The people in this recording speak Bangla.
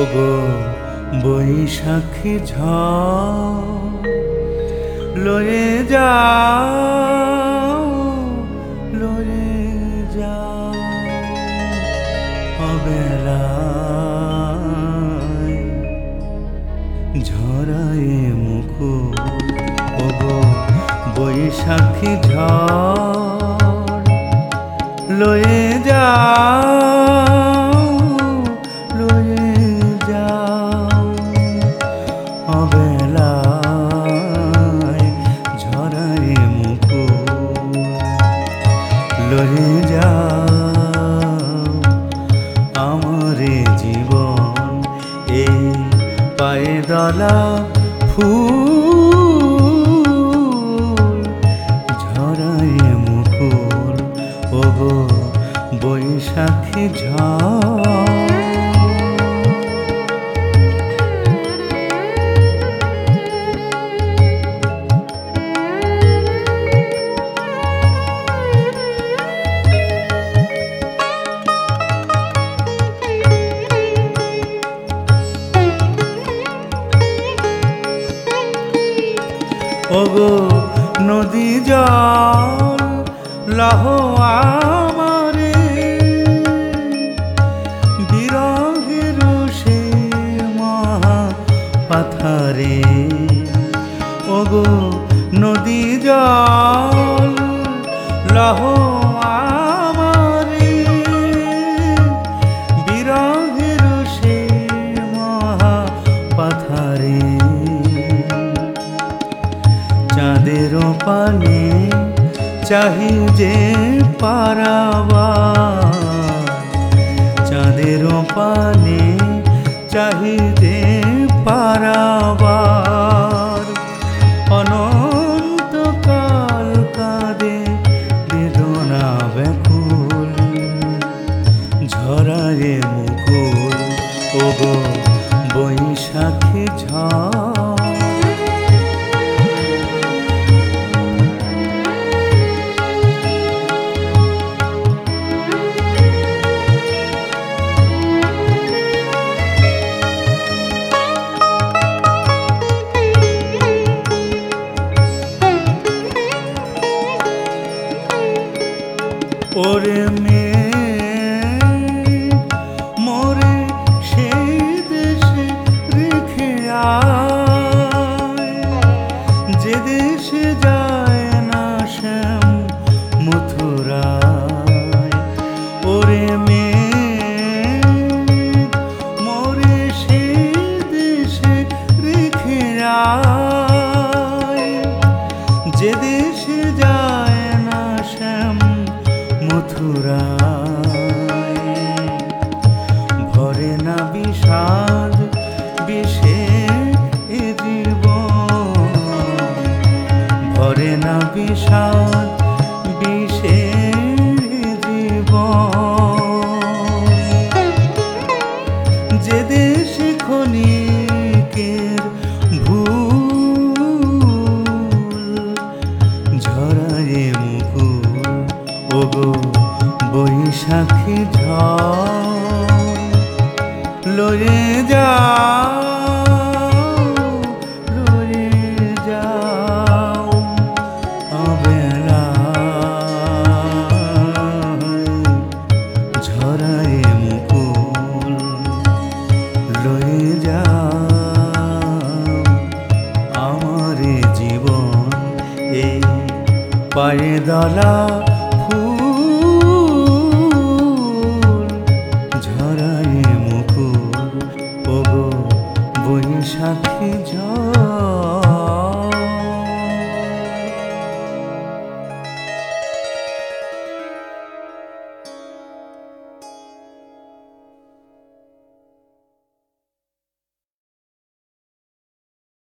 ওগো বৈশাখী ঝড় লয়ে যাও লয়ে যাও। অবেলায় ঝরায়ে মুকুল ওগো বৈশাখী ঝড় অবেলায় ঝরায়ে মুকুল। লয়ে যাও আমারে জীবন এই পায়ে দলা ফুল। ঝরায়ে মুকুল, ওগো বৈশাখী ঝড় ওগো নদী জল লহ আমারে। বিরহের সে মহা পাথারে। ওগো নদী জল চাঁদের পানে চাহি যে পারাবা চাঁদের পানে চাহি ওরে মেয়ে মথুরায় ভরে না বিষাদ, বিষে এ জীবন। ভরে না বিষাদ, বিষে এ জীবন। যে দেশে ক্ষণিকের ভুল, ঝরায়ে মুকুল, ওগো বৈশাখী লয়ে যাও লয়ে যাও 잡히죠